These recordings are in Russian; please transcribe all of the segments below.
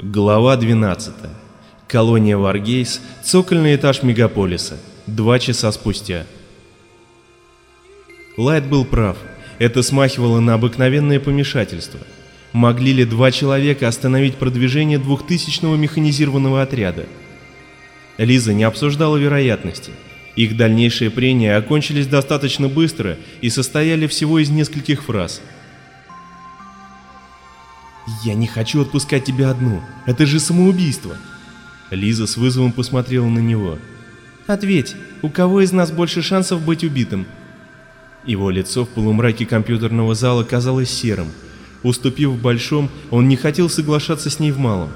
Глава 12. Колония Варгейс, цокольный этаж мегаполиса. Два часа спустя. Лайт был прав. Это смахивало на обыкновенное помешательство. Могли ли два человека остановить продвижение двухтысячного механизированного отряда? Лиза не обсуждала вероятности. Их дальнейшие прения окончились достаточно быстро и состояли всего из нескольких фраз – «Я не хочу отпускать тебя одну. Это же самоубийство!» Лиза с вызовом посмотрела на него. «Ответь, у кого из нас больше шансов быть убитым?» Его лицо в полумраке компьютерного зала казалось серым. Уступив в большом, он не хотел соглашаться с ней в малом.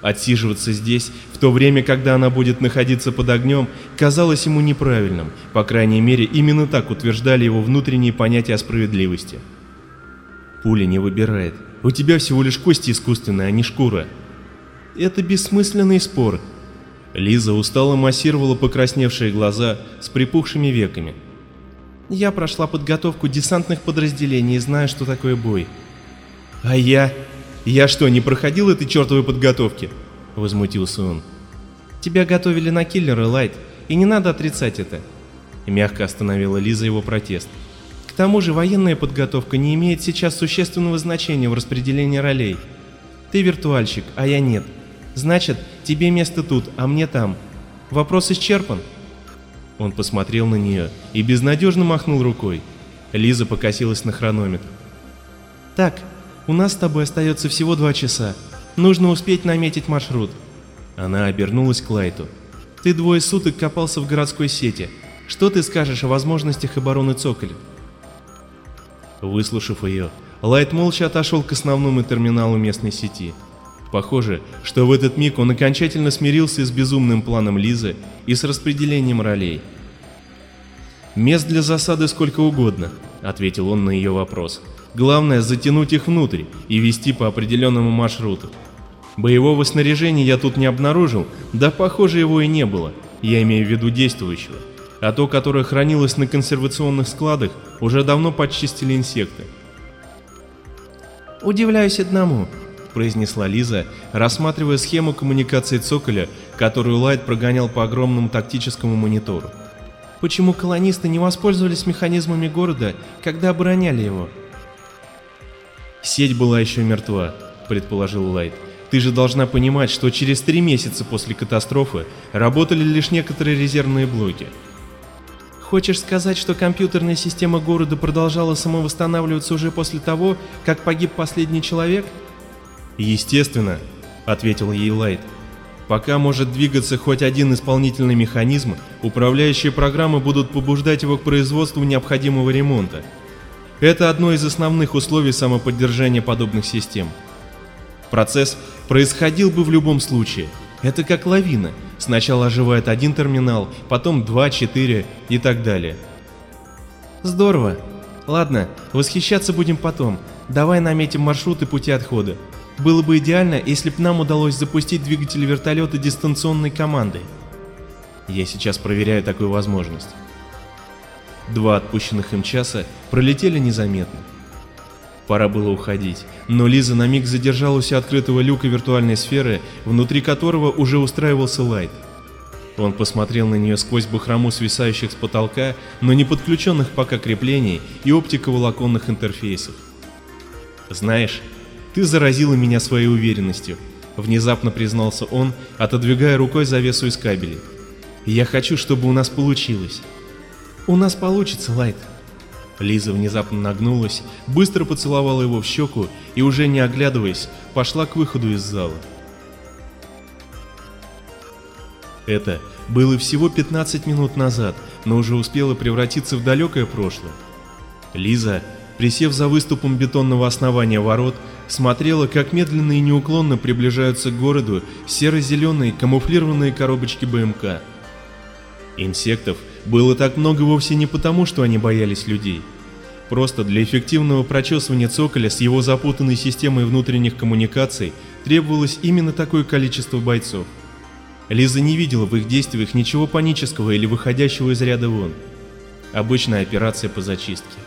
Отсиживаться здесь, в то время, когда она будет находиться под огнем, казалось ему неправильным, по крайней мере, именно так утверждали его внутренние понятия о справедливости. Пуля не выбирает, у тебя всего лишь кости искусственные, а не шкура. Это бессмысленный спор. Лиза устало массировала покрасневшие глаза с припухшими веками. Я прошла подготовку десантных подразделений и знаю, что такое бой. А я? Я что, не проходил этой чертовой подготовки? Возмутился он. Тебя готовили на киллера, Лайт, и не надо отрицать это. Мягко остановила Лиза его протест. К тому же военная подготовка не имеет сейчас существенного значения в распределении ролей. Ты виртуальщик, а я нет. Значит, тебе место тут, а мне там. Вопрос исчерпан?» Он посмотрел на нее и безнадежно махнул рукой. Лиза покосилась на хронометр. «Так, у нас с тобой остается всего два часа. Нужно успеть наметить маршрут». Она обернулась к Лайту. «Ты двое суток копался в городской сети. Что ты скажешь о возможностях обороны Цоколя?» Выслушав ее, Лайт молча отошел к основному терминалу местной сети. Похоже, что в этот миг он окончательно смирился с безумным планом Лизы и с распределением ролей. «Мест для засады сколько угодно», — ответил он на ее вопрос. «Главное — затянуть их внутрь и вести по определенному маршруту. Боевого снаряжения я тут не обнаружил, да похоже его и не было, я имею в виду действующего а то, которое хранилось на консервационных складах, уже давно подчистили инсекты. «Удивляюсь одному», — произнесла Лиза, рассматривая схему коммуникации цоколя, которую Лайт прогонял по огромному тактическому монитору. «Почему колонисты не воспользовались механизмами города, когда обороняли его?» «Сеть была еще мертва», — предположил Лайт. «Ты же должна понимать, что через три месяца после катастрофы работали лишь некоторые резервные блоки. Хочешь сказать, что компьютерная система города продолжала самовосстанавливаться уже после того, как погиб последний человек? Естественно, ответил ей Лайт. Пока может двигаться хоть один исполнительный механизм, управляющие программы будут побуждать его к производству необходимого ремонта. Это одно из основных условий самоподдержания подобных систем. Процесс происходил бы в любом случае – это как лавина. Сначала оживает один терминал, потом два, четыре и так далее. Здорово. Ладно, восхищаться будем потом. Давай наметим маршруты пути отхода. Было бы идеально, если бы нам удалось запустить двигатель вертолета дистанционной командой. Я сейчас проверяю такую возможность. Два отпущенных им часа пролетели незаметно. Пора было уходить, но Лиза на миг задержалась у открытого люка виртуальной сферы, внутри которого уже устраивался Лайт. Он посмотрел на нее сквозь бахрому свисающих с потолка, но не подключенных пока креплений и оптиковолоконных интерфейсов. «Знаешь, ты заразила меня своей уверенностью», — внезапно признался он, отодвигая рукой завесу из кабелей. «Я хочу, чтобы у нас получилось». «У нас получится, Лайт», Лиза внезапно нагнулась, быстро поцеловала его в щеку и, уже не оглядываясь, пошла к выходу из зала. Это было всего 15 минут назад, но уже успело превратиться в далекое прошлое. Лиза, присев за выступом бетонного основания ворот, смотрела, как медленно и неуклонно приближаются к городу серо-зеленые камуфлированные коробочки БМК. Инсектов было так много вовсе не потому, что они боялись людей. Просто для эффективного прочесывания цоколя с его запутанной системой внутренних коммуникаций требовалось именно такое количество бойцов. Лиза не видела в их действиях ничего панического или выходящего из ряда вон. Обычная операция по зачистке.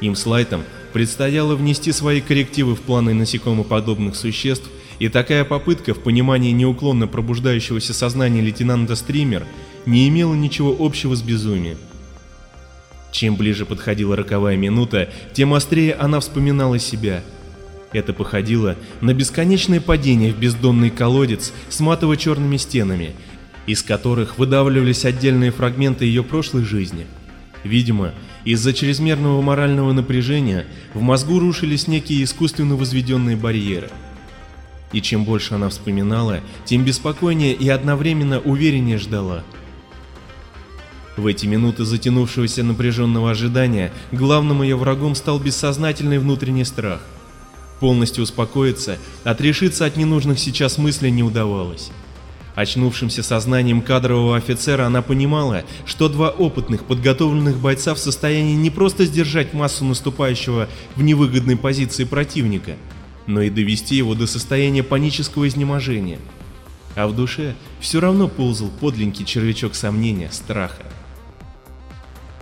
Им с Лайтом предстояло внести свои коррективы в планы насекомоподобных существ и такая попытка в понимании неуклонно пробуждающегося сознания лейтенанта Стример не имела ничего общего с безумием. Чем ближе подходила роковая минута, тем острее она вспоминала себя. Это походило на бесконечное падение в бездонный колодец с матово-черными стенами, из которых выдавливались отдельные фрагменты ее прошлой жизни. Видимо, из-за чрезмерного морального напряжения в мозгу рушились некие искусственно возведенные барьеры. И чем больше она вспоминала, тем беспокойнее и одновременно увереннее ждала – в эти минуты затянувшегося напряженного ожидания главным ее врагом стал бессознательный внутренний страх. Полностью успокоиться, отрешиться от ненужных сейчас мыслей не удавалось. Очнувшимся сознанием кадрового офицера она понимала, что два опытных, подготовленных бойца в состоянии не просто сдержать массу наступающего в невыгодной позиции противника, но и довести его до состояния панического изнеможения. А в душе все равно ползал подленький червячок сомнения, страха.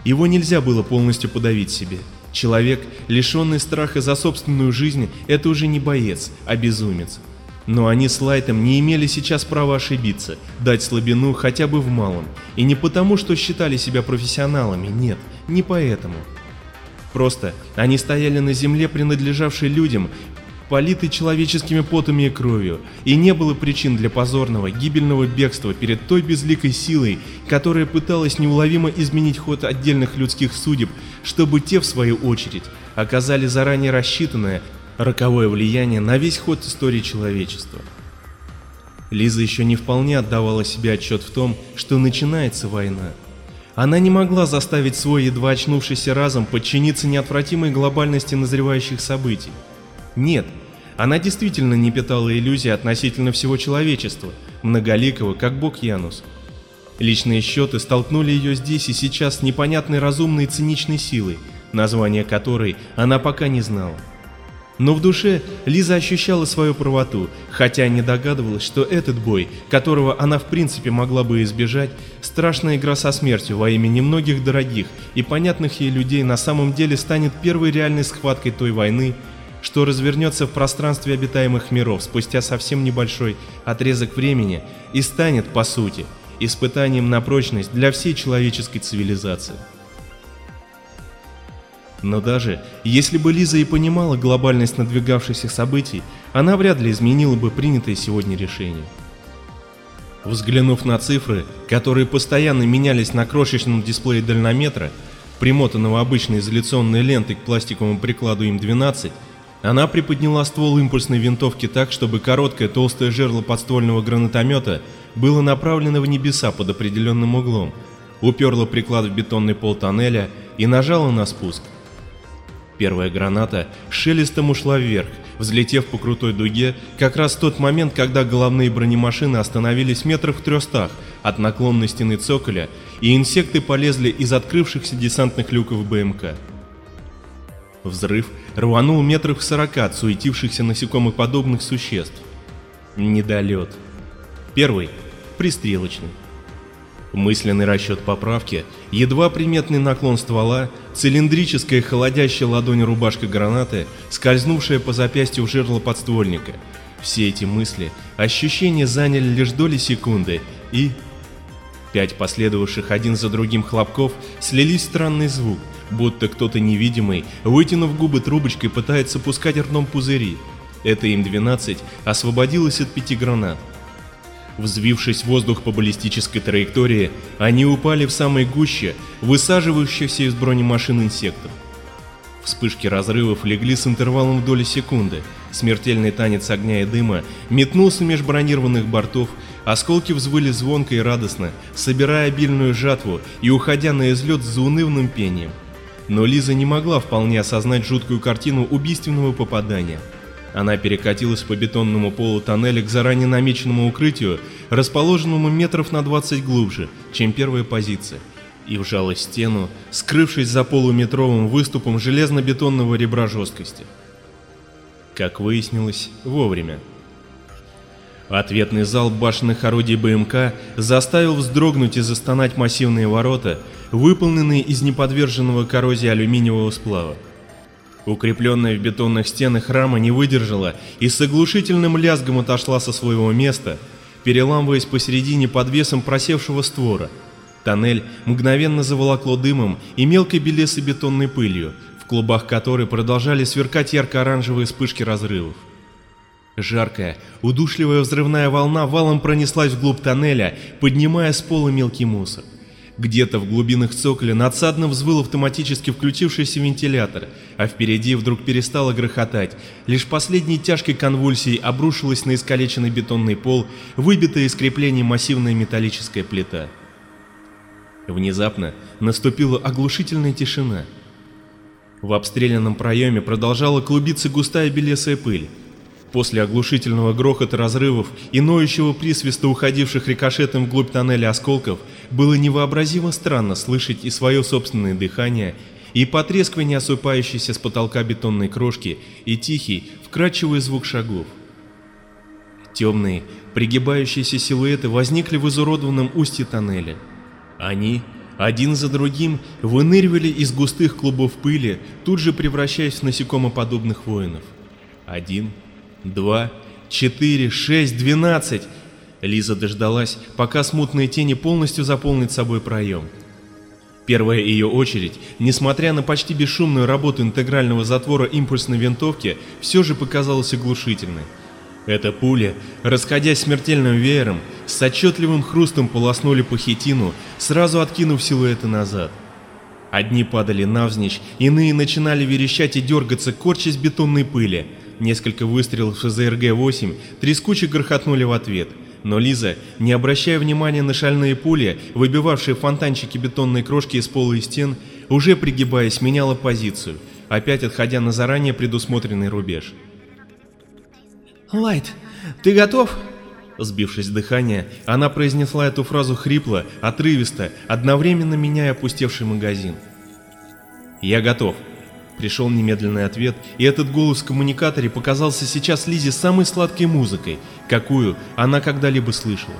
Его нельзя было полностью подавить себе. Человек, лишенный страха за собственную жизнь, это уже не боец, а безумец. Но они с Лайтом не имели сейчас права ошибиться, дать слабину хотя бы в малом. И не потому, что считали себя профессионалами, нет, не поэтому. Просто они стояли на земле, принадлежавшей людям, политый человеческими потами и кровью, и не было причин для позорного, гибельного бегства перед той безликой силой, которая пыталась неуловимо изменить ход отдельных людских судеб, чтобы те, в свою очередь, оказали заранее рассчитанное, роковое влияние на весь ход истории человечества. Лиза еще не вполне отдавала себе отчет в том, что начинается война. Она не могла заставить свой едва очнувшийся разум подчиниться неотвратимой глобальности назревающих событий. Нет, она действительно не питала иллюзий относительно всего человечества, многоликого, как бог Янус. Личные счеты столкнули ее здесь и сейчас с непонятной разумной и циничной силой, название которой она пока не знала. Но в душе Лиза ощущала свою правоту, хотя не догадывалась, что этот бой, которого она в принципе могла бы избежать, страшная игра со смертью во имя немногих дорогих и понятных ей людей на самом деле станет первой реальной схваткой той войны, что развернется в пространстве обитаемых миров спустя совсем небольшой отрезок времени и станет, по сути, испытанием на прочность для всей человеческой цивилизации. Но даже если бы Лиза и понимала глобальность надвигавшихся событий, она вряд ли изменила бы принятое сегодня решение. Взглянув на цифры, которые постоянно менялись на крошечном дисплее дальнометра, примотанного обычной изоляционной лентой к пластиковому прикладу Им-12, она приподняла ствол импульсной винтовки так, чтобы короткое толстое жерло подствольного гранатомета было направлено в небеса под определенным углом, уперла приклад в бетонный пол тоннеля и нажала на спуск. Первая граната шелестом ушла вверх, взлетев по крутой дуге, как раз в тот момент, когда головные бронемашины остановились метров в трехстах от наклонной стены цоколя, и инсекты полезли из открывшихся десантных люков БМК. Взрыв рванул метров в сорока от суетившихся насекомоподобных существ. Недолет. Первый — пристрелочный. Мысленный расчет поправки, едва приметный наклон ствола, цилиндрическая холодящая ладонь рубашка гранаты, скользнувшая по запястью в жерло подствольника. Все эти мысли, ощущения заняли лишь доли секунды, и... Пять последовавших один за другим хлопков слились в странный звук — будто кто-то невидимый, вытянув губы трубочкой, пытается пускать ртом пузыри. Это им 12 освободилось от пяти гранат. Взвившись в воздух по баллистической траектории, они упали в самой гуще высаживающихся из бронемашин инсектов. Вспышки разрывов легли с интервалом в доли секунды, смертельный танец огня и дыма метнулся меж бронированных бортов, осколки взвыли звонко и радостно, собирая обильную жатву и уходя на излет с заунывным пением. Но Лиза не могла вполне осознать жуткую картину убийственного попадания. Она перекатилась по бетонному полу тоннеля к заранее намеченному укрытию, расположенному метров на 20 глубже, чем первая позиция, и вжала стену, скрывшись за полуметровым выступом железно-бетонного ребра жесткости. Как выяснилось, вовремя. Ответный залп башенных орудий БМК заставил вздрогнуть и застонать массивные ворота, выполненные из неподверженного коррозии алюминиевого сплава. Укрепленная в бетонных стенах рама не выдержала и с оглушительным лязгом отошла со своего места, переламываясь посередине под весом просевшего створа. Тоннель мгновенно заволокло дымом и мелкой белесой бетонной пылью, в клубах которой продолжали сверкать ярко-оранжевые вспышки разрывов. Жаркая, удушливая взрывная волна валом пронеслась вглубь тоннеля, поднимая с пола мелкий мусор. Где-то в глубинах цоколя надсадно взвыл автоматически включившийся вентилятор, а впереди вдруг перестало грохотать. Лишь последней тяжкой конвульсией обрушилась на искалеченный бетонный пол, выбитая из креплений массивная металлическая плита. Внезапно наступила оглушительная тишина. В обстрелянном проеме продолжала клубиться густая белесая пыль. После оглушительного грохота разрывов и ноющего присвиста уходивших рикошетом вглубь тоннеля осколков было невообразимо странно слышать и свое собственное дыхание, и потрескивание осыпающейся с потолка бетонной крошки, и тихий, вкрадчивый звук шагов. Темные, пригибающиеся силуэты возникли в изуродованном устье тоннеля. Они, один за другим, выныривали из густых клубов пыли, тут же превращаясь в насекомоподобных воинов. Один, два, четыре, шесть, двенадцать. Лиза дождалась, пока смутные тени полностью заполнят собой проем. Первая ее очередь, несмотря на почти бесшумную работу интегрального затвора импульсной винтовки, все же показалась оглушительной. Эта пуля, расходясь смертельным веером, с отчетливым хрустом полоснули по хитину, сразу откинув силуэты назад. Одни падали навзничь, иные начинали верещать и дергаться, корчась бетонной пыли. Несколько выстрелов из ЗРГ-8 трескуче грохотнули в ответ, но Лиза, не обращая внимания на шальные пули, выбивавшие фонтанчики бетонной крошки из пола и стен, уже пригибаясь, меняла позицию, опять отходя на заранее предусмотренный рубеж. «Лайт, ты готов?» Сбившись с дыхания, она произнесла эту фразу хрипло, отрывисто, одновременно меняя опустевший магазин. «Я готов», Пришел немедленный ответ, и этот голос в коммуникаторе показался сейчас Лизе самой сладкой музыкой, какую она когда-либо слышала.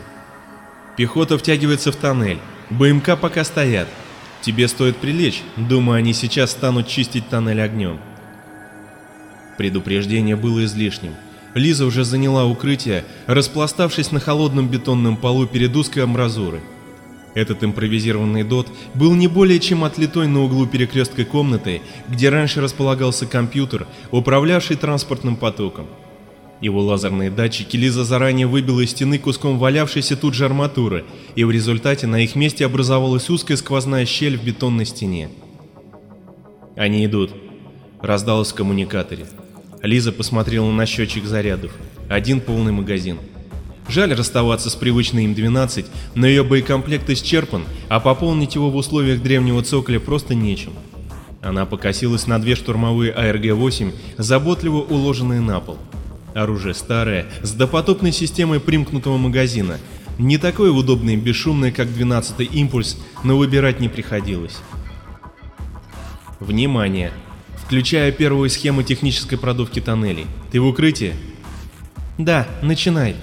Пехота втягивается в тоннель, БМК пока стоят. Тебе стоит прилечь, думаю, они сейчас станут чистить тоннель огнем. Предупреждение было излишним. Лиза уже заняла укрытие, распластавшись на холодном бетонном полу перед узкой амбразурой. Этот импровизированный дот был не более чем отлитой на углу перекрестка комнаты, где раньше располагался компьютер, управлявший транспортным потоком. Его лазерные датчики Лиза заранее выбила из стены куском валявшейся тут же арматуры, и в результате на их месте образовалась узкая сквозная щель в бетонной стене. «Они идут», — раздалось в коммуникаторе. Лиза посмотрела на счетчик зарядов. Один полный магазин. Жаль расставаться с привычной им 12, но ее боекомплект исчерпан, а пополнить его в условиях древнего цоколя просто нечем. Она покосилась на две штурмовые АРГ-8, заботливо уложенные на пол. Оружие старое, с допотопной системой примкнутого магазина. Не такое удобное и бесшумное, как 12-й импульс, но выбирать не приходилось. Внимание! Включая первую схему технической продувки тоннелей. Ты в укрытии? Да, начинай.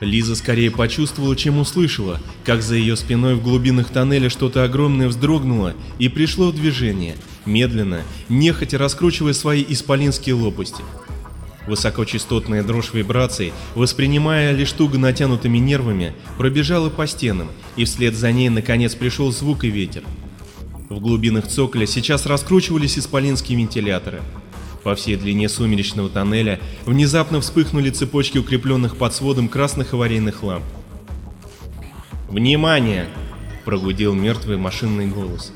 Лиза скорее почувствовала, чем услышала, как за ее спиной в глубинах тоннеля что-то огромное вздрогнуло и пришло в движение, медленно, нехотя раскручивая свои исполинские лопасти. Высокочастотная дрожь вибраций, воспринимая лишь туго натянутыми нервами, пробежала по стенам, и вслед за ней наконец пришел звук и ветер. В глубинах цоколя сейчас раскручивались исполинские вентиляторы, по всей длине сумеречного тоннеля внезапно вспыхнули цепочки укрепленных под сводом красных аварийных ламп. «Внимание!» – прогудел мертвый машинный голос.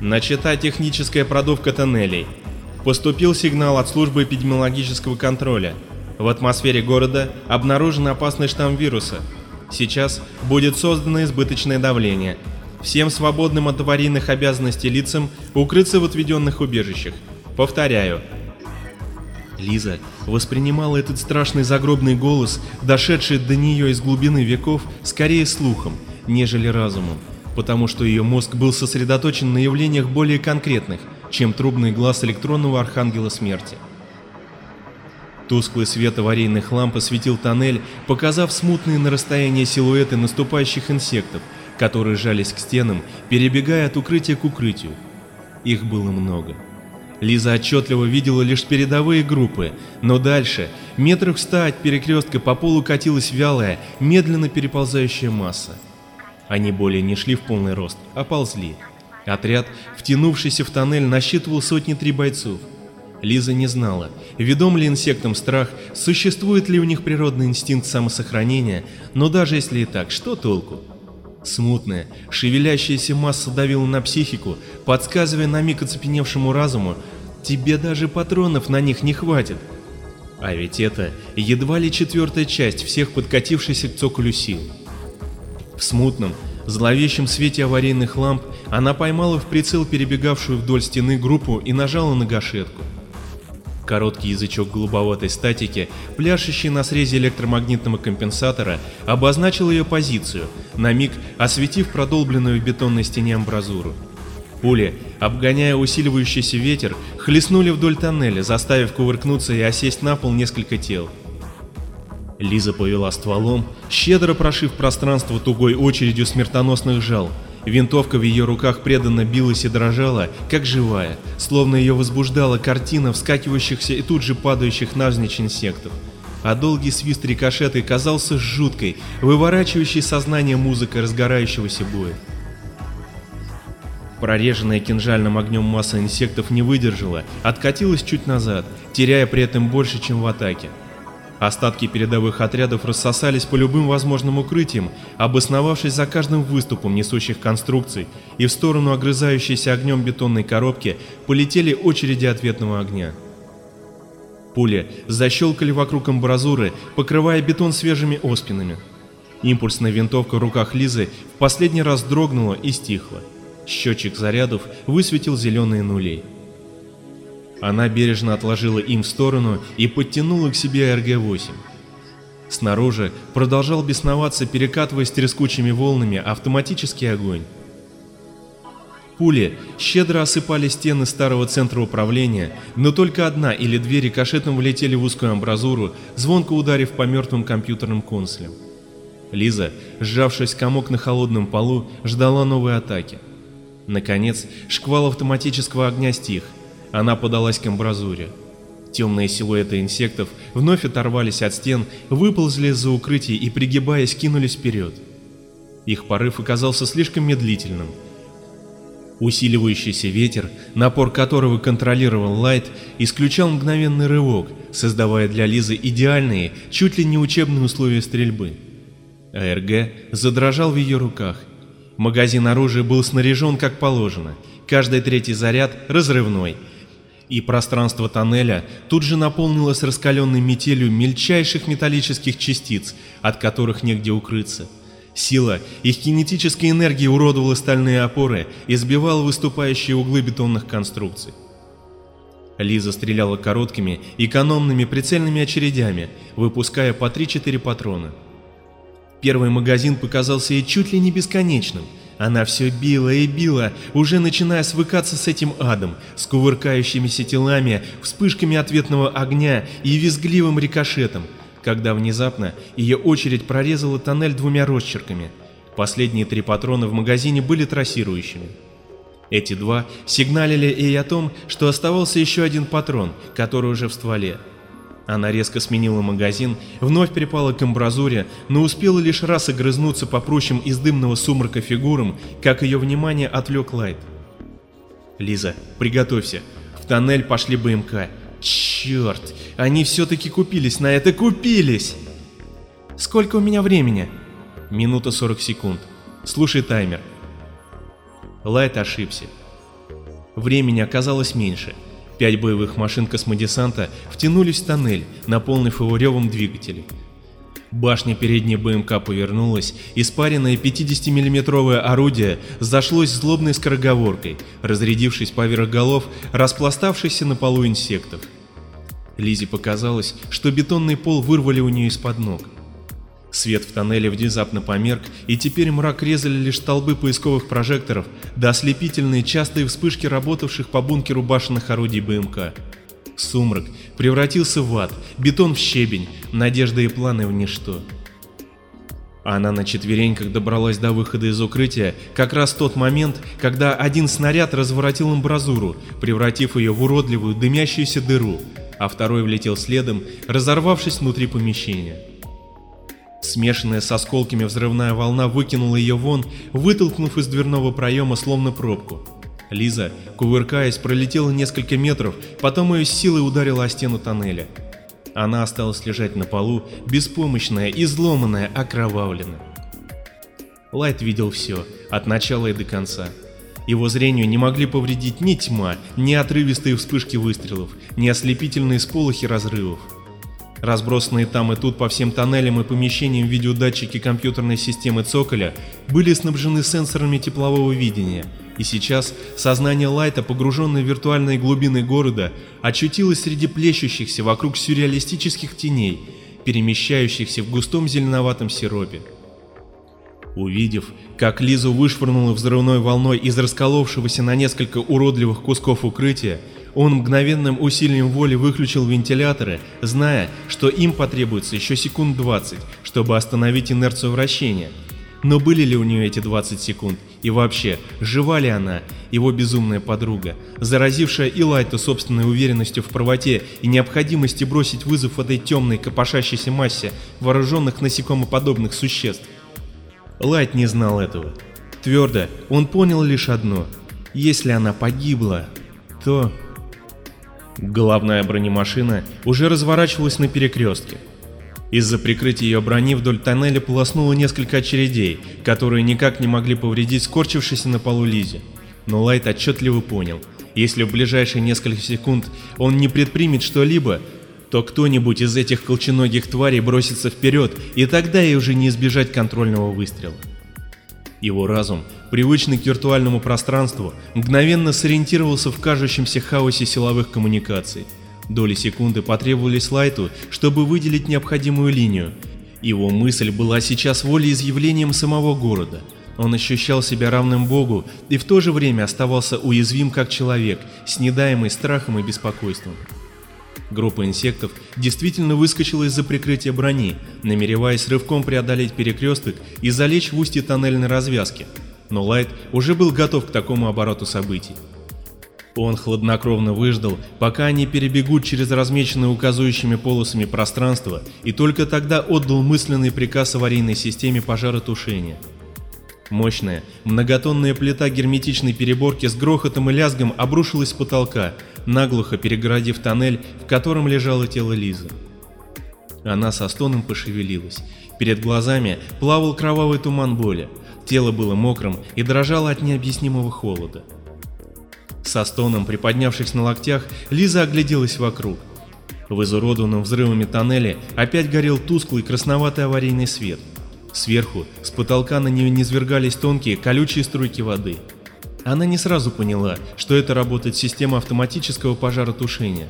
«Начата техническая продувка тоннелей. Поступил сигнал от службы эпидемиологического контроля. В атмосфере города обнаружен опасный штамм вируса. Сейчас будет создано избыточное давление. Всем свободным от аварийных обязанностей лицам укрыться в отведенных убежищах. Повторяю, Лиза воспринимала этот страшный загробный голос, дошедший до нее из глубины веков, скорее слухом, нежели разумом, потому что ее мозг был сосредоточен на явлениях более конкретных, чем трубный глаз электронного архангела смерти. Тусклый свет аварийных ламп осветил тоннель, показав смутные на расстоянии силуэты наступающих инсектов, которые жались к стенам, перебегая от укрытия к укрытию. Их было много. Лиза отчетливо видела лишь передовые группы, но дальше, метрах ста от перекрестка по полу катилась вялая, медленно переползающая масса. Они более не шли в полный рост, а ползли. Отряд, втянувшийся в тоннель, насчитывал сотни-три бойцов. Лиза не знала, ведом ли инсектам страх, существует ли у них природный инстинкт самосохранения, но даже если и так, что толку? Смутная, шевелящаяся масса давила на психику, подсказывая на миг оцепеневшему разуму, тебе даже патронов на них не хватит. А ведь это едва ли четвертая часть всех подкатившихся к цоколю сил. В смутном, зловещем свете аварийных ламп она поймала в прицел перебегавшую вдоль стены группу и нажала на гашетку. Короткий язычок голубоватой статики, пляшущий на срезе электромагнитного компенсатора, обозначил ее позицию, на миг осветив продолбленную в бетонной стене амбразуру. Пули, обгоняя усиливающийся ветер, хлестнули вдоль тоннеля, заставив кувыркнуться и осесть на пол несколько тел. Лиза повела стволом, щедро прошив пространство тугой очередью смертоносных жал, Винтовка в ее руках преданно билась и дрожала, как живая, словно ее возбуждала картина вскакивающихся и тут же падающих навзничь инсектов. А долгий свист рикошеты казался жуткой, выворачивающей сознание музыкой разгорающегося боя. Прореженная кинжальным огнем масса инсектов не выдержала, откатилась чуть назад, теряя при этом больше, чем в атаке. Остатки передовых отрядов рассосались по любым возможным укрытиям, обосновавшись за каждым выступом несущих конструкций, и в сторону огрызающейся огнем бетонной коробки полетели очереди ответного огня. Пули защелкали вокруг амбразуры, покрывая бетон свежими оспинами. Импульсная винтовка в руках Лизы в последний раз дрогнула и стихла. Счетчик зарядов высветил зеленые нулей. Она бережно отложила им в сторону и подтянула к себе РГ-8. Снаружи продолжал бесноваться, перекатываясь трескучими волнами, автоматический огонь. Пули щедро осыпали стены старого центра управления, но только одна или две рикошетом влетели в узкую амбразуру, звонко ударив по мертвым компьютерным консолям. Лиза, сжавшись комок на холодном полу, ждала новой атаки. Наконец, шквал автоматического огня стих, она подалась к амбразуре. Темные силуэты инсектов вновь оторвались от стен, выползли из-за укрытий и, пригибаясь, кинулись вперед. Их порыв оказался слишком медлительным. Усиливающийся ветер, напор которого контролировал Лайт, исключал мгновенный рывок, создавая для Лизы идеальные, чуть ли не учебные условия стрельбы. АРГ задрожал в ее руках. Магазин оружия был снаряжен как положено, каждый третий заряд разрывной – и пространство тоннеля тут же наполнилось раскаленной метелью мельчайших металлических частиц, от которых негде укрыться. Сила их кинетической энергии уродовала стальные опоры и сбивала выступающие углы бетонных конструкций. Лиза стреляла короткими, экономными прицельными очередями, выпуская по 3-4 патрона. Первый магазин показался ей чуть ли не бесконечным – она все била и била, уже начиная свыкаться с этим адом, с кувыркающимися телами, вспышками ответного огня и визгливым рикошетом, когда внезапно ее очередь прорезала тоннель двумя росчерками. Последние три патрона в магазине были трассирующими. Эти два сигналили ей о том, что оставался еще один патрон, который уже в стволе. Она резко сменила магазин, вновь припала к амбразуре, но успела лишь раз огрызнуться по прущим из дымного сумрака фигурам, как ее внимание отвлек Лайт. «Лиза, приготовься. В тоннель пошли БМК. Черт, они все-таки купились на это, купились!» «Сколько у меня времени?» «Минута 40 секунд. Слушай таймер». Лайт ошибся. Времени оказалось меньше — Пять боевых машин космодесанта втянулись в тоннель, наполнив его ревом двигателей. Башня передней БМК повернулась, и спаренное 50-миллиметровое орудие зашлось злобной скороговоркой, разрядившись поверх голов распластавшихся на полу инсектов. Лизе показалось, что бетонный пол вырвали у нее из-под ног. Свет в тоннеле внезапно померк, и теперь мрак резали лишь столбы поисковых прожекторов да ослепительные частые вспышки работавших по бункеру башенных орудий БМК. Сумрак превратился в ад, бетон в щебень, надежда и планы в ничто. Она на четвереньках добралась до выхода из укрытия как раз тот момент, когда один снаряд разворотил амбразуру, превратив ее в уродливую дымящуюся дыру, а второй влетел следом, разорвавшись внутри помещения. Смешанная с осколками взрывная волна выкинула ее вон, вытолкнув из дверного проема словно пробку. Лиза, кувыркаясь, пролетела несколько метров, потом ее силой ударила о стену тоннеля. Она осталась лежать на полу, беспомощная, изломанная, окровавленная. Лайт видел все, от начала и до конца. Его зрению не могли повредить ни тьма, ни отрывистые вспышки выстрелов, ни ослепительные сполохи разрывов. Разбросанные там и тут по всем тоннелям и помещениям видеодатчики компьютерной системы Цоколя были снабжены сенсорами теплового видения, и сейчас сознание Лайта, погруженное в виртуальные глубины города, очутилось среди плещущихся вокруг сюрреалистических теней, перемещающихся в густом зеленоватом сиропе. Увидев, как Лизу вышвырнуло взрывной волной из расколовшегося на несколько уродливых кусков укрытия, он мгновенным усилием воли выключил вентиляторы, зная, что им потребуется еще секунд 20, чтобы остановить инерцию вращения. Но были ли у нее эти 20 секунд? И вообще, жива ли она, его безумная подруга, заразившая и Лайта собственной уверенностью в правоте и необходимости бросить вызов этой темной копошащейся массе вооруженных насекомоподобных существ? Лайт не знал этого. Твердо, он понял лишь одно. Если она погибла, то... Головная бронемашина уже разворачивалась на перекрестке. Из-за прикрытия ее брони вдоль тоннеля полоснуло несколько очередей, которые никак не могли повредить скорчившейся на полу Лизе. Но Лайт отчетливо понял, если в ближайшие несколько секунд он не предпримет что-либо, то кто-нибудь из этих колченогих тварей бросится вперед, и тогда ей уже не избежать контрольного выстрела. Его разум, привычный к виртуальному пространству, мгновенно сориентировался в кажущемся хаосе силовых коммуникаций. Доли секунды потребовались Лайту, чтобы выделить необходимую линию. Его мысль была сейчас волеизъявлением самого города. Он ощущал себя равным Богу и в то же время оставался уязвим как человек, снедаемый страхом и беспокойством. Группа инсектов действительно выскочила из-за прикрытия брони, намереваясь рывком преодолеть перекресток и залечь в устье тоннельной развязки. Но Лайт уже был готов к такому обороту событий. Он хладнокровно выждал, пока они перебегут через размеченное указывающими полосами пространство, и только тогда отдал мысленный приказ аварийной системе пожаротушения. Мощная, многотонная плита герметичной переборки с грохотом и лязгом обрушилась с потолка, наглухо перегородив тоннель, в котором лежало тело Лизы. Она со стоном пошевелилась. Перед глазами плавал кровавый туман боли. Тело было мокрым и дрожало от необъяснимого холода. Со стоном, приподнявшись на локтях, Лиза огляделась вокруг. В изуродованном взрывами тоннеле опять горел тусклый красноватый аварийный свет. Сверху, с потолка на нее низвергались тонкие колючие струйки воды. Она не сразу поняла, что это работает система автоматического пожаротушения.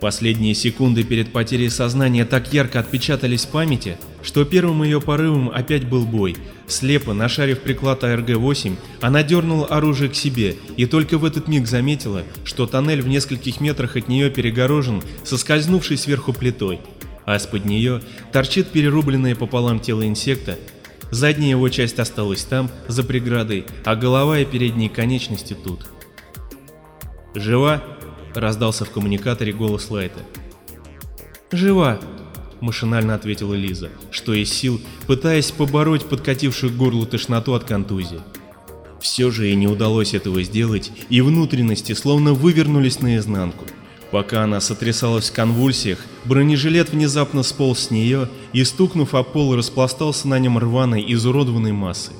Последние секунды перед потерей сознания так ярко отпечатались в памяти, что первым ее порывом опять был бой. Слепо, нашарив приклад АРГ-8, она дернула оружие к себе и только в этот миг заметила, что тоннель в нескольких метрах от нее перегорожен соскользнувшей сверху плитой, а из-под нее торчит перерубленное пополам тело инсекта Задняя его часть осталась там, за преградой, а голова и передние конечности тут. «Жива?» — раздался в коммуникаторе голос Лайта. «Жива!» — машинально ответила Лиза, что из сил, пытаясь побороть подкатившую к горлу тошноту от контузии. Все же ей не удалось этого сделать, и внутренности словно вывернулись наизнанку. Пока она сотрясалась в конвульсиях, бронежилет внезапно сполз с нее и, стукнув о пол, распластался на нем рваной, изуродованной массой.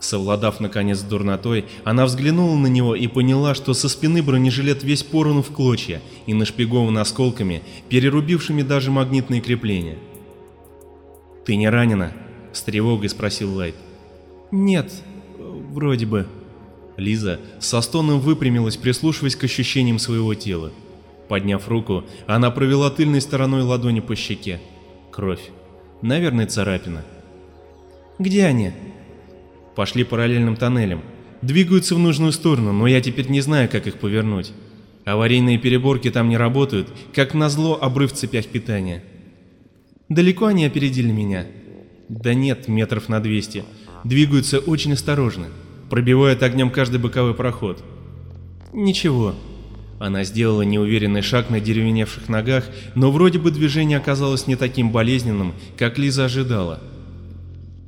Совладав наконец дурнотой, она взглянула на него и поняла, что со спины бронежилет весь порван в клочья и нашпигован осколками, перерубившими даже магнитные крепления. «Ты не ранена?» — с тревогой спросил Лайт. «Нет, вроде бы», Лиза со стоном выпрямилась, прислушиваясь к ощущениям своего тела. Подняв руку, она провела тыльной стороной ладони по щеке. Кровь. Наверное, царапина. «Где они?» «Пошли параллельным тоннелем. Двигаются в нужную сторону, но я теперь не знаю, как их повернуть. Аварийные переборки там не работают, как назло обрыв в цепях питания». «Далеко они опередили меня?» Да нет, метров на 200. Двигаются очень осторожно. Пробивают огнем каждый боковой проход. Ничего. Она сделала неуверенный шаг на деревеневших ногах, но вроде бы движение оказалось не таким болезненным, как Лиза ожидала.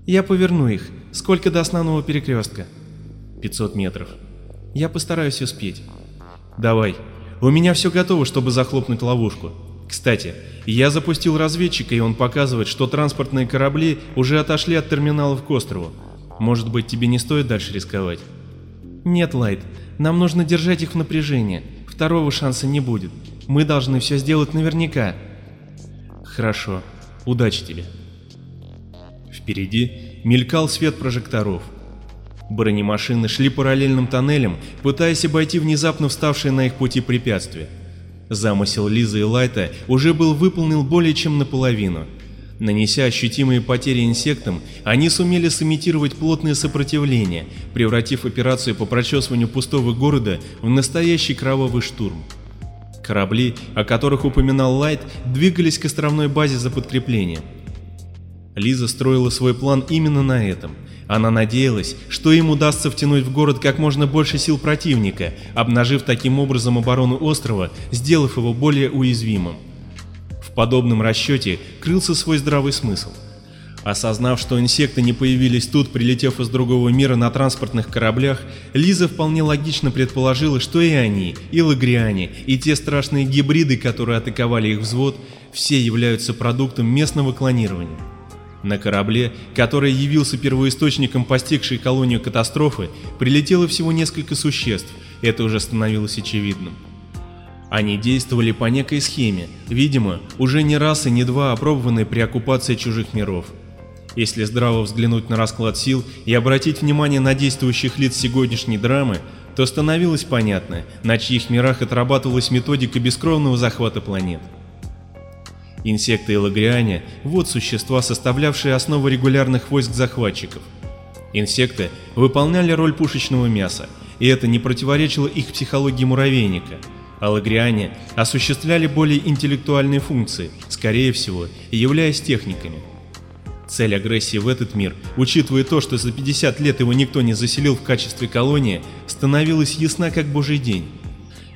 Я поверну их. Сколько до основного перекрестка? 500 метров. Я постараюсь успеть. Давай. У меня все готово, чтобы захлопнуть ловушку. Кстати, я запустил разведчика, и он показывает, что транспортные корабли уже отошли от терминалов к острову. Может быть, тебе не стоит дальше рисковать? Нет, Лайт, нам нужно держать их в напряжении. Второго шанса не будет. Мы должны все сделать наверняка. Хорошо. Удачи тебе. Впереди мелькал свет прожекторов. Бронемашины шли параллельным тоннелем, пытаясь обойти внезапно вставшие на их пути препятствия. Замысел Лизы и Лайта уже был выполнен более чем наполовину. Нанеся ощутимые потери инсектам, они сумели сымитировать плотное сопротивление, превратив операцию по прочесыванию пустого города в настоящий кровавый штурм. Корабли, о которых упоминал Лайт, двигались к островной базе за подкреплением. Лиза строила свой план именно на этом. Она надеялась, что им удастся втянуть в город как можно больше сил противника, обнажив таким образом оборону острова, сделав его более уязвимым. В подобном расчете крылся свой здравый смысл. Осознав, что инсекты не появились тут, прилетев из другого мира на транспортных кораблях, Лиза вполне логично предположила, что и они, и лагриане, и те страшные гибриды, которые атаковали их взвод, все являются продуктом местного клонирования. На корабле, который явился первоисточником постигшей колонию катастрофы, прилетело всего несколько существ, это уже становилось очевидным. Они действовали по некой схеме, видимо, уже не раз и не два опробованные при оккупации чужих миров. Если здраво взглянуть на расклад сил и обратить внимание на действующих лиц сегодняшней драмы, то становилось понятно, на чьих мирах отрабатывалась методика бескровного захвата планет. Инсекты и лагриане – вот существа, составлявшие основу регулярных войск захватчиков. Инсекты выполняли роль пушечного мяса, и это не противоречило их психологии муравейника, а лагриане осуществляли более интеллектуальные функции, скорее всего, являясь техниками. Цель агрессии в этот мир, учитывая то, что за 50 лет его никто не заселил в качестве колонии, становилась ясна как божий день.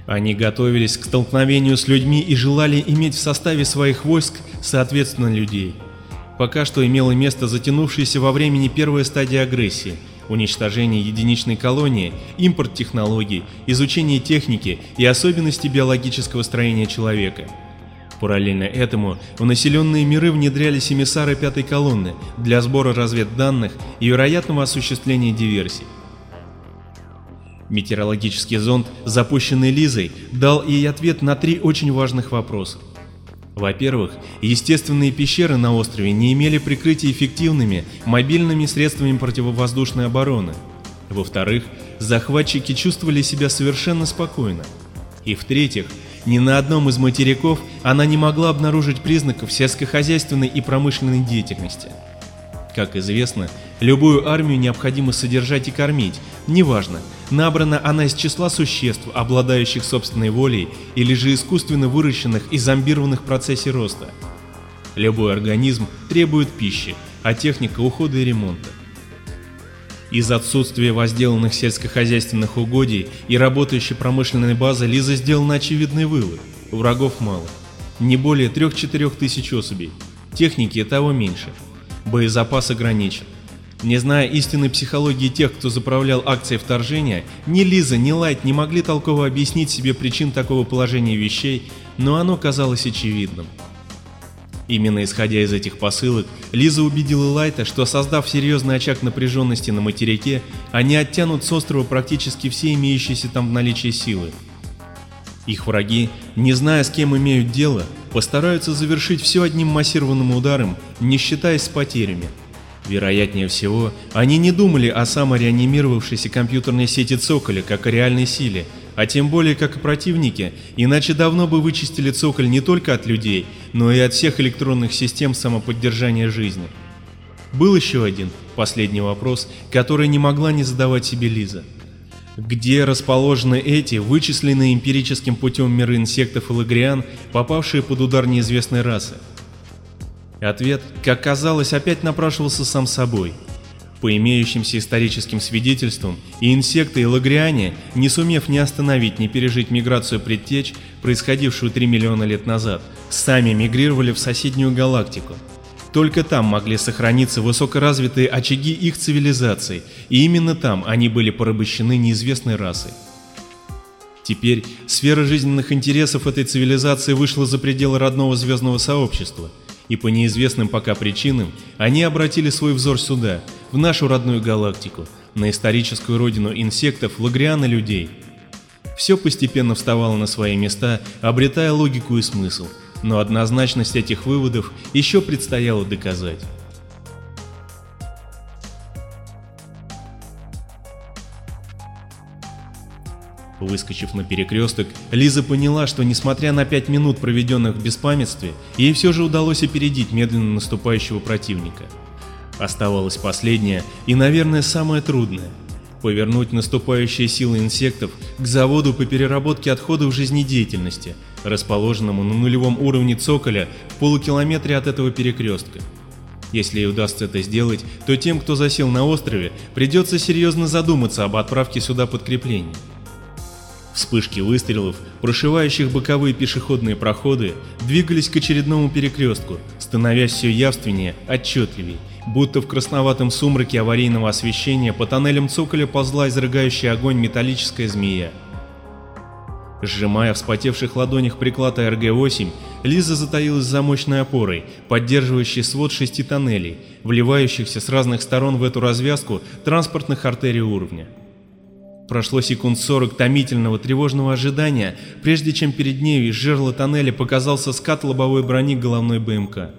Они готовились к столкновению с людьми и желали иметь в составе своих войск, соответственно, людей. Пока что имело место затянувшаяся во времени первая стадия агрессии – уничтожение единичной колонии, импорт технологий, изучение техники и особенностей биологического строения человека. Параллельно этому в населенные миры внедрялись эмиссары пятой колонны для сбора разведданных и вероятного осуществления диверсий. Метеорологический зонд, запущенный Лизой, дал ей ответ на три очень важных вопроса. Во-первых, естественные пещеры на острове не имели прикрытия эффективными мобильными средствами противовоздушной обороны. Во-вторых, захватчики чувствовали себя совершенно спокойно. И в-третьих, ни на одном из материков она не могла обнаружить признаков сельскохозяйственной и промышленной деятельности. Как известно, любую армию необходимо содержать и кормить, неважно, набрана она из числа существ, обладающих собственной волей, или же искусственно выращенных и зомбированных в процессе роста. Любой организм требует пищи, а техника ухода и ремонта. Из отсутствия возделанных сельскохозяйственных угодий и работающей промышленной базы Лиза сделала очевидный вывод – врагов мало. Не более 3-4 тысяч особей. Техники и того меньше. Боезапас ограничен. Не зная истинной психологии тех, кто заправлял акцией вторжения, ни Лиза, ни Лайт не могли толково объяснить себе причин такого положения вещей, но оно казалось очевидным. Именно исходя из этих посылок, Лиза убедила Лайта, что создав серьезный очаг напряженности на материке, они оттянут с острова практически все имеющиеся там в наличии силы. Их враги, не зная с кем имеют дело, постараются завершить все одним массированным ударом, не считаясь с потерями. Вероятнее всего, они не думали о самореанимировавшейся компьютерной сети Цоколя как о реальной силе, а тем более как о противнике, иначе давно бы вычистили Цоколь не только от людей, но и от всех электронных систем самоподдержания жизни. Был еще один, последний вопрос, который не могла не задавать себе Лиза. Где расположены эти, вычисленные эмпирическим путем миры инсектов и лагриан, попавшие под удар неизвестной расы? Ответ, как казалось, опять напрашивался сам собой. По имеющимся историческим свидетельствам, и инсекты, и лагриане, не сумев ни остановить, ни пережить миграцию предтеч, происходившую 3 миллиона лет назад, сами мигрировали в соседнюю галактику. Только там могли сохраниться высокоразвитые очаги их цивилизации, и именно там они были порабощены неизвестной расой. Теперь сфера жизненных интересов этой цивилизации вышла за пределы родного звездного сообщества – и по неизвестным пока причинам они обратили свой взор сюда, в нашу родную галактику, на историческую родину инсектов, лагриана людей. Все постепенно вставало на свои места, обретая логику и смысл, но однозначность этих выводов еще предстояло доказать. Выскочив на перекресток, Лиза поняла, что несмотря на пять минут, проведенных в беспамятстве, ей все же удалось опередить медленно наступающего противника. Оставалось последнее и, наверное, самое трудное – повернуть наступающие силы инсектов к заводу по переработке отходов жизнедеятельности, расположенному на нулевом уровне цоколя в полукилометре от этого перекрестка. Если ей удастся это сделать, то тем, кто засел на острове, придется серьезно задуматься об отправке сюда подкреплений. Вспышки выстрелов, прошивающих боковые пешеходные проходы, двигались к очередному перекрестку, становясь все явственнее, отчетливее, будто в красноватом сумраке аварийного освещения по тоннелям цоколя ползла изрыгающая огонь металлическая змея. Сжимая в вспотевших ладонях приклад АРГ-8, Лиза затаилась за мощной опорой, поддерживающей свод шести тоннелей, вливающихся с разных сторон в эту развязку транспортных артерий уровня. Прошло секунд сорок томительного тревожного ожидания, прежде чем перед нею из жерла тоннеля показался скат лобовой брони головной БМК.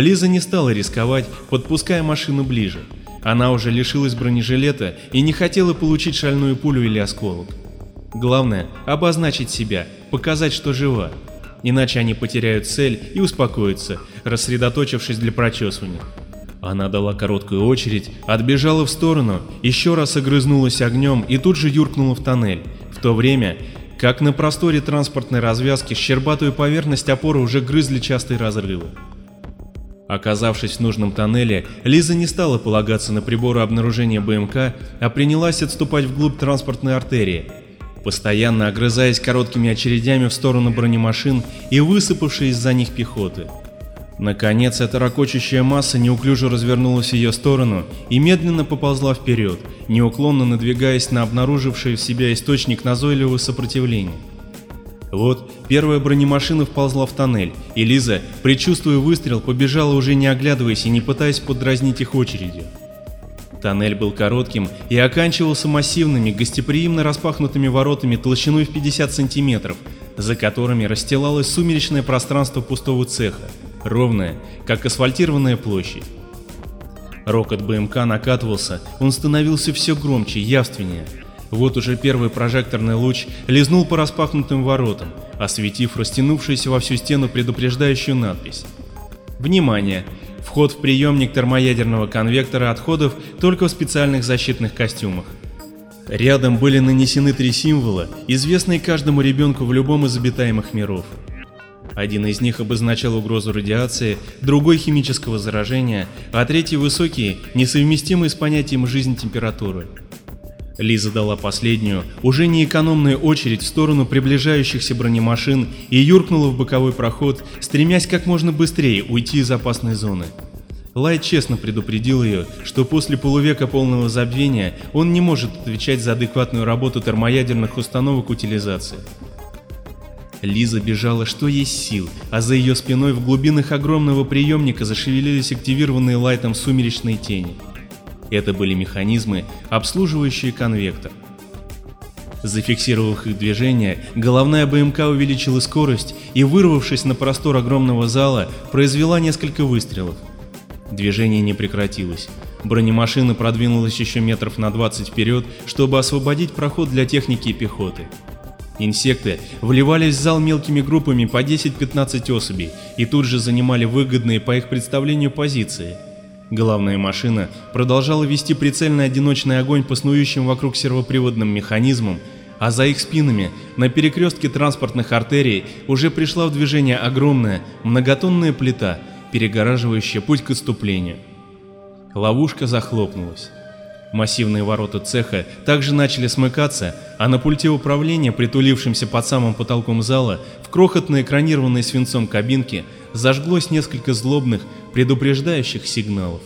Лиза не стала рисковать, подпуская машину ближе. Она уже лишилась бронежилета и не хотела получить шальную пулю или осколок. Главное – обозначить себя, показать, что жива. Иначе они потеряют цель и успокоятся, рассредоточившись для прочесывания. Она дала короткую очередь, отбежала в сторону, еще раз огрызнулась огнем и тут же юркнула в тоннель, в то время, как на просторе транспортной развязки щербатую поверхность опоры уже грызли частые разрывы. Оказавшись в нужном тоннеле, Лиза не стала полагаться на приборы обнаружения БМК, а принялась отступать вглубь транспортной артерии, постоянно огрызаясь короткими очередями в сторону бронемашин и высыпавшей из-за них пехоты. Наконец, эта ракочущая масса неуклюже развернулась в ее сторону и медленно поползла вперед, неуклонно надвигаясь на обнаруживший в себя источник назойливого сопротивления. Вот, первая бронемашина вползла в тоннель, и Лиза, предчувствуя выстрел, побежала уже не оглядываясь и не пытаясь подразнить их очередью. Тоннель был коротким и оканчивался массивными, гостеприимно распахнутыми воротами толщиной в 50 сантиметров, за которыми расстилалось сумеречное пространство пустого цеха ровная, как асфальтированная площадь. Рокот БМК накатывался, он становился все громче, явственнее. Вот уже первый прожекторный луч лизнул по распахнутым воротам, осветив растянувшуюся во всю стену предупреждающую надпись. Внимание! Вход в приемник термоядерного конвектора отходов только в специальных защитных костюмах. Рядом были нанесены три символа, известные каждому ребенку в любом из обитаемых миров. Один из них обозначал угрозу радиации, другой химического заражения, а третий высокие, несовместимые с понятием жизнь температуры. Лиза дала последнюю, уже не экономную очередь в сторону приближающихся бронемашин и юркнула в боковой проход, стремясь как можно быстрее уйти из опасной зоны. Лайт честно предупредил ее, что после полувека полного забвения он не может отвечать за адекватную работу термоядерных установок утилизации. Лиза бежала что есть сил, а за ее спиной в глубинах огромного приемника зашевелились активированные лайтом сумеречные тени. Это были механизмы, обслуживающие конвектор. Зафиксировав их движение, головная БМК увеличила скорость и, вырвавшись на простор огромного зала, произвела несколько выстрелов. Движение не прекратилось. Бронемашина продвинулась еще метров на 20 вперед, чтобы освободить проход для техники и пехоты. Инсекты вливались в зал мелкими группами по 10-15 особей и тут же занимали выгодные по их представлению позиции. Главная машина продолжала вести прицельный одиночный огонь по снующим вокруг сервоприводным механизмам, а за их спинами на перекрестке транспортных артерий уже пришла в движение огромная многотонная плита, перегораживающая путь к отступлению. Ловушка захлопнулась. Массивные ворота цеха также начали смыкаться, а на пульте управления, притулившемся под самым потолком зала, в крохотной экранированной свинцом кабинке зажглось несколько злобных, предупреждающих сигналов.